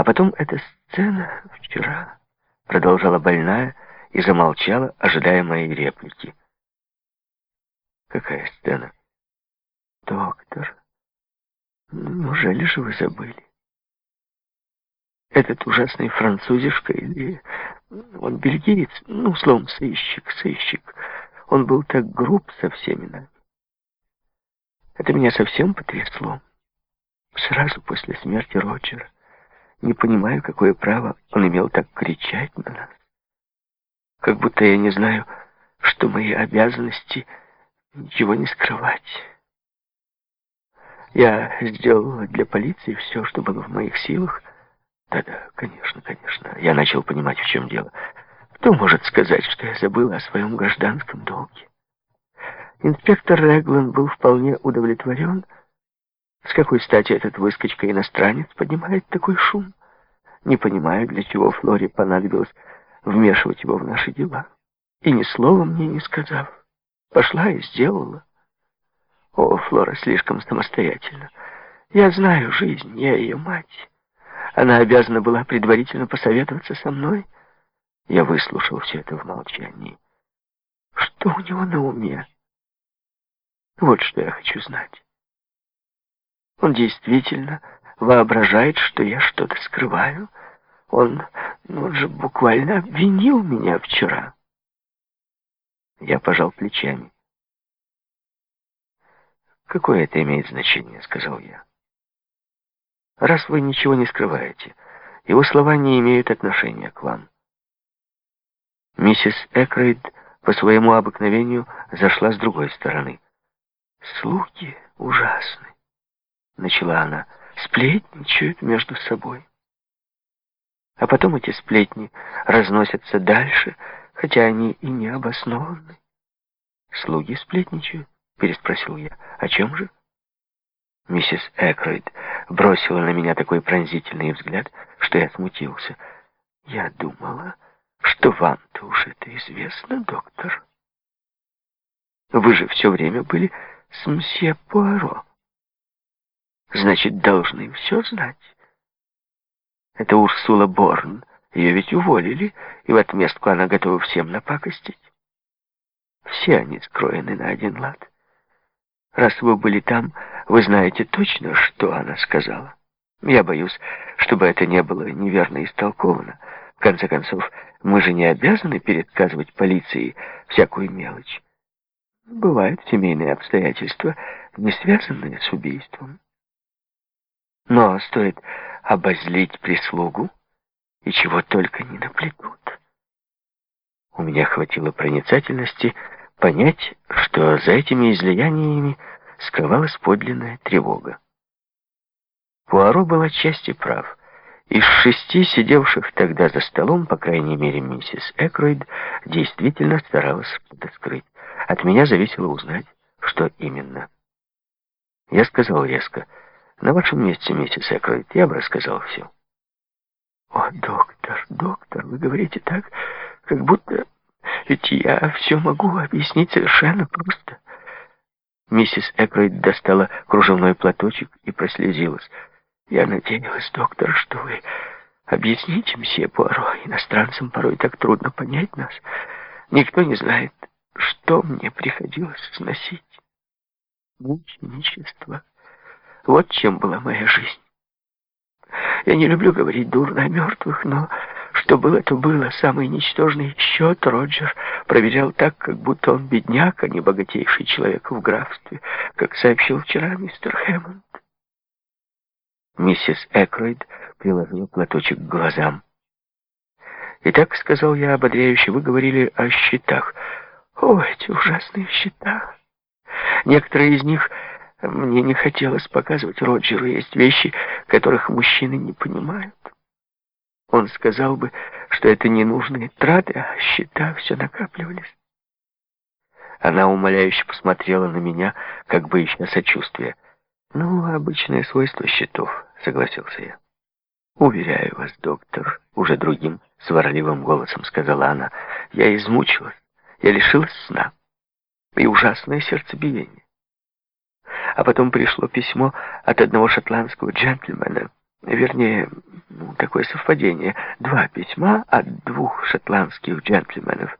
А потом эта сцена вчера продолжала больная и замолчала, ожидая моей реплики. Какая сцена? Доктор, неужели же вы забыли? Этот ужасный французишка или он бельгиец, ну, словом, сыщик, сыщик. Он был так груб со всеми нами. Это меня совсем потрясло. Сразу после смерти Роджера. Не понимаю, какое право он имел так кричать на нас. Как будто я не знаю, что мои обязанности ничего не скрывать. Я сделала для полиции все, что было в моих силах. Да-да, конечно, конечно. Я начал понимать, в чем дело. Кто может сказать, что я забыла о своем гражданском долге? Инспектор Реглан был вполне удовлетворен. С какой стати этот выскочка-иностранец поднимает такой шум? Не понимаю, для чего Флоре понадобилось вмешивать его в наши дела. И ни слова мне не сказав. Пошла и сделала. О, Флора слишком самостоятельна. Я знаю жизнь, я ее мать. Она обязана была предварительно посоветоваться со мной. Я выслушал все это в молчании. Что у него на уме? Вот что я хочу знать. Он действительно воображает, что я что-то скрываю. Он, ну, он же буквально обвинил меня вчера. Я пожал плечами. «Какое это имеет значение?» — сказал я. «Раз вы ничего не скрываете, его слова не имеют отношения к вам». Миссис Экрейд по своему обыкновению зашла с другой стороны. «Слуги ужасны», — начала она, — «сплетничают между собой». А потом эти сплетни разносятся дальше, хотя они и не обоснованы. «Слуги сплетничают?» — переспросил я. «О чем же?» Миссис Экройд бросила на меня такой пронзительный взгляд, что я смутился. «Я думала, что вам-то уж это известно, доктор. Вы же все время были с мсье Пуаро. Значит, должны все знать. Это Урсула Борн. Ее ведь уволили, и в отместку она готова всем напакостить. Все они скроены на один лад. Раз вы были там, вы знаете точно, что она сказала. Я боюсь, чтобы это не было неверно истолковано. В конце концов, мы же не обязаны пересказывать полиции всякую мелочь. Бывают семейные обстоятельства, не связанные с убийством. Но стоит обозлить прислугу, и чего только не наплетут. У меня хватило проницательности понять, что за этими излияниями скрывалась подлинная тревога. Пуаро был отчасти прав. Из шести сидевших тогда за столом, по крайней мере, миссис Экройд действительно старалась что-то скрыть. От меня зависело узнать, что именно. Я сказал резко, на вашем месте, миссис Экройд, я бы рассказал все. О, доктор, доктор, вы говорите так, как будто... Ведь я все могу объяснить совершенно просто. Миссис Экройд достала кружевной платочек и прослезилась. Я надеялась, доктор, что вы объясните мсье Пуаро. Иностранцам порой так трудно понять нас. Никто не знает, что мне приходилось сносить. Мученичество. Вот чем была моя жизнь. Я не люблю говорить дурно о мертвых, но что было, то было. Самый ничтожный счет Роджер проверял так, как будто он бедняк, а не богатейший человек в графстве, как сообщил вчера мистер Хэммонд. Миссис Экройд приложил платочек к глазам. «Итак, — сказал я ободряюще, — вы говорили о счетах. О, эти ужасные счета! Некоторые из них мне не хотелось показывать Роджеру. Есть вещи, которых мужчины не понимают. Он сказал бы, что это ненужные траты, а счета все накапливались. Она умоляюще посмотрела на меня, как бы ища сочувствия. «Ну, обычное свойство счетов», — согласился я. «Уверяю вас, доктор», — уже другим сварливым голосом сказала она, — «я измучилась, я лишилась сна и ужасное сердцебиение. А потом пришло письмо от одного шотландского джентльмена, Вернее, такое совпадение. Два письма от двух шотландских джентльменов.